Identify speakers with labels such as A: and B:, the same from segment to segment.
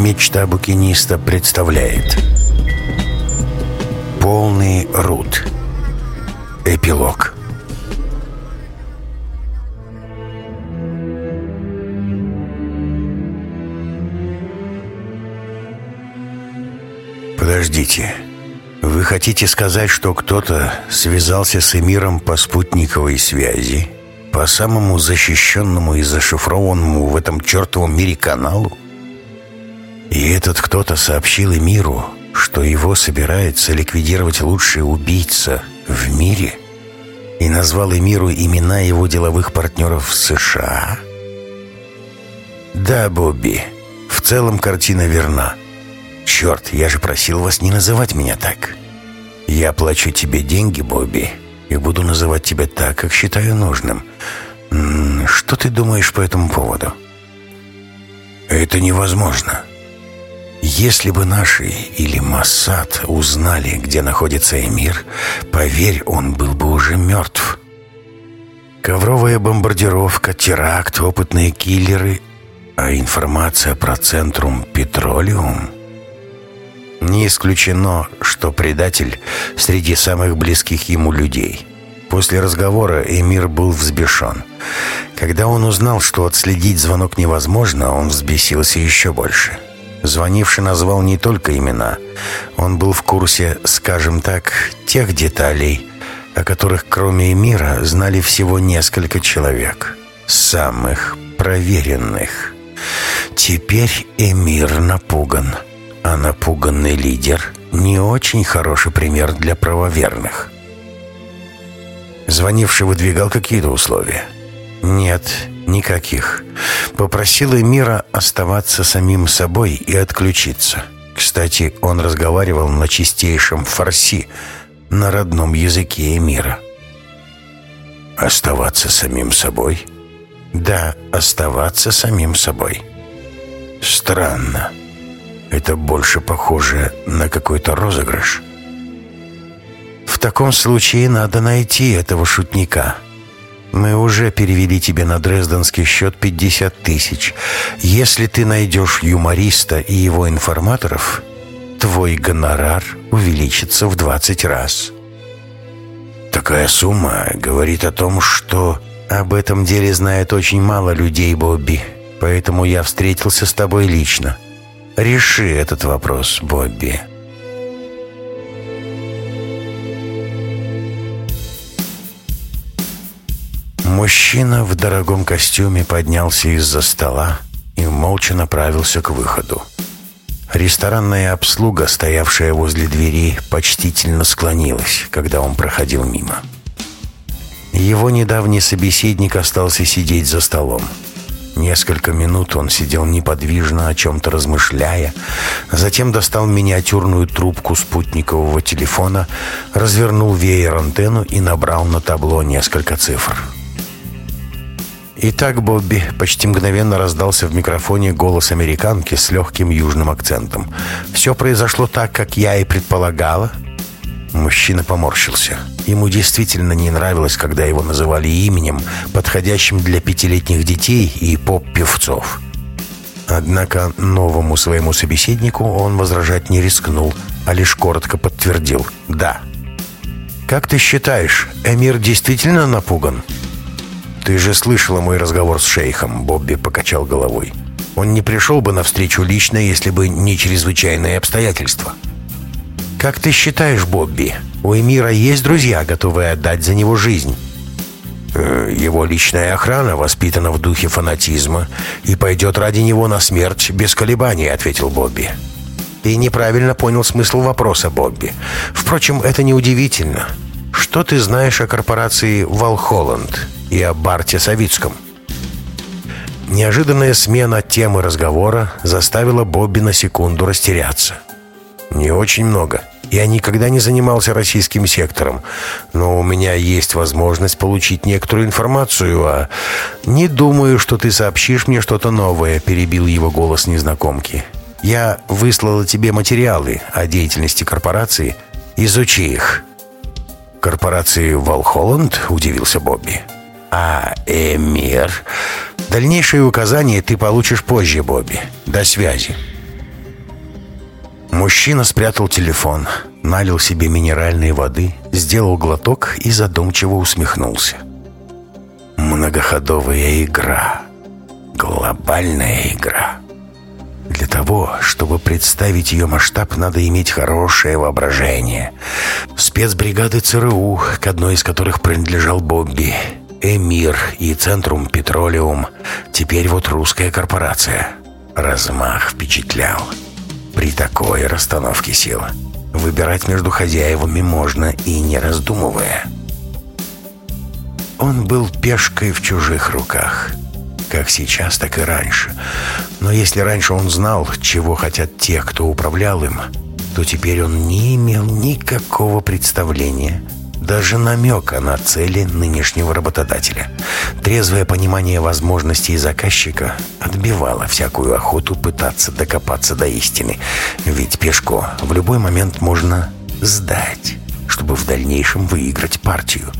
A: Мечта букиниста представляет Полный рут Эпилог Подождите. Вы хотите сказать, что кто-то связался с Эмиром по спутниковой связи? По самому защищенному и зашифрованному в этом чертовом мире каналу? И этот кто-то сообщил Эмиру, что его собирается ликвидировать лучший убийца в мире? И назвал Эмиру имена его деловых партнеров в США? Да, Бобби, в целом картина верна. «Черт, я же просил вас не называть меня так. Я плачу тебе деньги, Бобби, и буду называть тебя так, как считаю нужным. Что ты думаешь по этому поводу?» «Это невозможно. Если бы наши или Массад узнали, где находится Эмир, поверь, он был бы уже мертв». Ковровая бомбардировка, теракт, опытные киллеры, а информация про Центрум Петролиум не исключено, что предатель среди самых близких ему людей. После разговора Эмир был взбешен. Когда он узнал, что отследить звонок невозможно, он взбесился еще больше. Звонивший назвал не только имена. Он был в курсе, скажем так, тех деталей, о которых кроме Эмира знали всего несколько человек. Самых проверенных. Теперь Эмир напуган а напуганный лидер – не очень хороший пример для правоверных. Звонивший выдвигал какие-то условия? Нет, никаких. Попросил Эмира оставаться самим собой и отключиться. Кстати, он разговаривал на чистейшем фарси, на родном языке Эмира. Оставаться самим собой? Да, оставаться самим собой. Странно. Это больше похоже на какой-то розыгрыш. В таком случае надо найти этого шутника. Мы уже перевели тебе на дрезденский счет 50 тысяч. Если ты найдешь юмориста и его информаторов, твой гонорар увеличится в 20 раз. Такая сумма говорит о том, что об этом деле знает очень мало людей, Бобби. Поэтому я встретился с тобой лично. Реши этот вопрос, Бобби. Мужчина в дорогом костюме поднялся из-за стола и молча направился к выходу. Ресторанная обслуга, стоявшая возле двери, почтительно склонилась, когда он проходил мимо. Его недавний собеседник остался сидеть за столом. Несколько минут он сидел неподвижно, о чем-то размышляя, затем достал миниатюрную трубку спутникового телефона, развернул веер-антенну и набрал на табло несколько цифр. «Итак, Бобби», — почти мгновенно раздался в микрофоне голос американки с легким южным акцентом. «Все произошло так, как я и предполагала?» Мужчина поморщился. Ему действительно не нравилось, когда его называли именем, подходящим для пятилетних детей и поп-певцов. Однако новому своему собеседнику он возражать не рискнул, а лишь коротко подтвердил «да». «Как ты считаешь, Эмир действительно напуган?» «Ты же слышала мой разговор с шейхом», — Бобби покачал головой. «Он не пришел бы навстречу лично, если бы не чрезвычайные обстоятельства». «Как ты считаешь, Бобби, у Эмира есть друзья, готовые отдать за него жизнь?» э, «Его личная охрана воспитана в духе фанатизма и пойдет ради него на смерть без колебаний», — ответил Бобби. «Ты неправильно понял смысл вопроса, Бобби. Впрочем, это неудивительно. Что ты знаешь о корпорации «Валхолланд» и о Барте Савицком?» Неожиданная смена темы разговора заставила Бобби на секунду растеряться. «Не очень много. Я никогда не занимался российским сектором, но у меня есть возможность получить некоторую информацию, а не думаю, что ты сообщишь мне что-то новое», — перебил его голос незнакомки. «Я выслала тебе материалы о деятельности корпорации. Изучи их». «Корпорации Волхолланд?» — удивился Бобби. «А Эмир?» «Дальнейшие указания ты получишь позже, Бобби. До связи». Мужчина спрятал телефон, налил себе минеральной воды, сделал глоток и задумчиво усмехнулся. Многоходовая игра. Глобальная игра. Для того, чтобы представить ее масштаб, надо иметь хорошее воображение. Спецбригады ЦРУ, к одной из которых принадлежал Бобби, Эмир и Центрум Петролиум, теперь вот русская корпорация. Размах впечатлял. При такой расстановке сил выбирать между хозяевами можно и не раздумывая. Он был пешкой в чужих руках. Как сейчас, так и раньше. Но если раньше он знал, чего хотят те, кто управлял им, то теперь он не имел никакого представления – даже намека на цели нынешнего работодателя. Трезвое понимание возможностей заказчика отбивало всякую охоту пытаться докопаться до истины. Ведь пешку в любой момент можно сдать, чтобы в дальнейшем выиграть партию.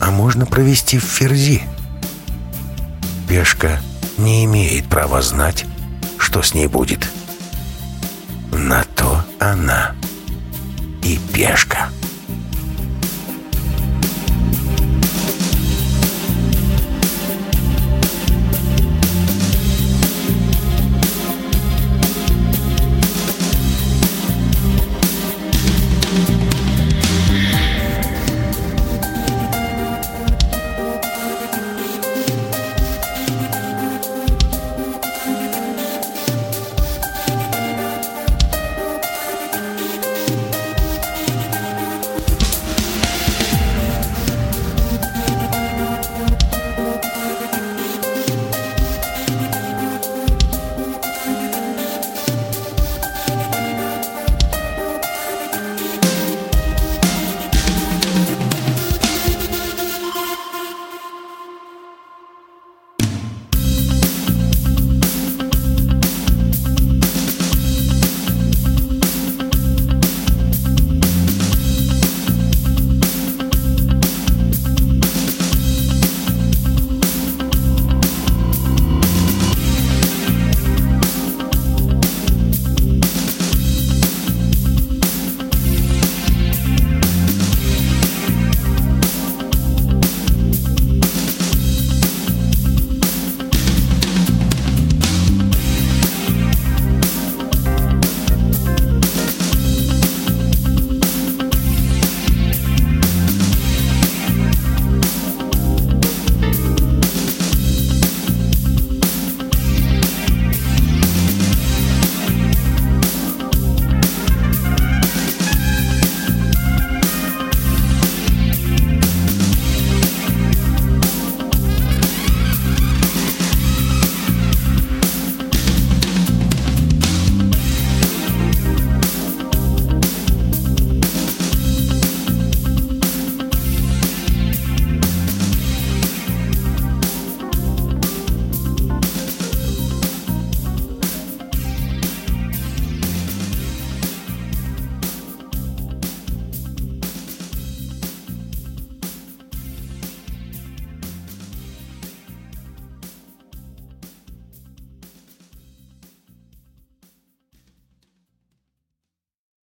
A: А можно провести в ферзи. Пешка не имеет права знать, что с ней будет. На то она и пешка.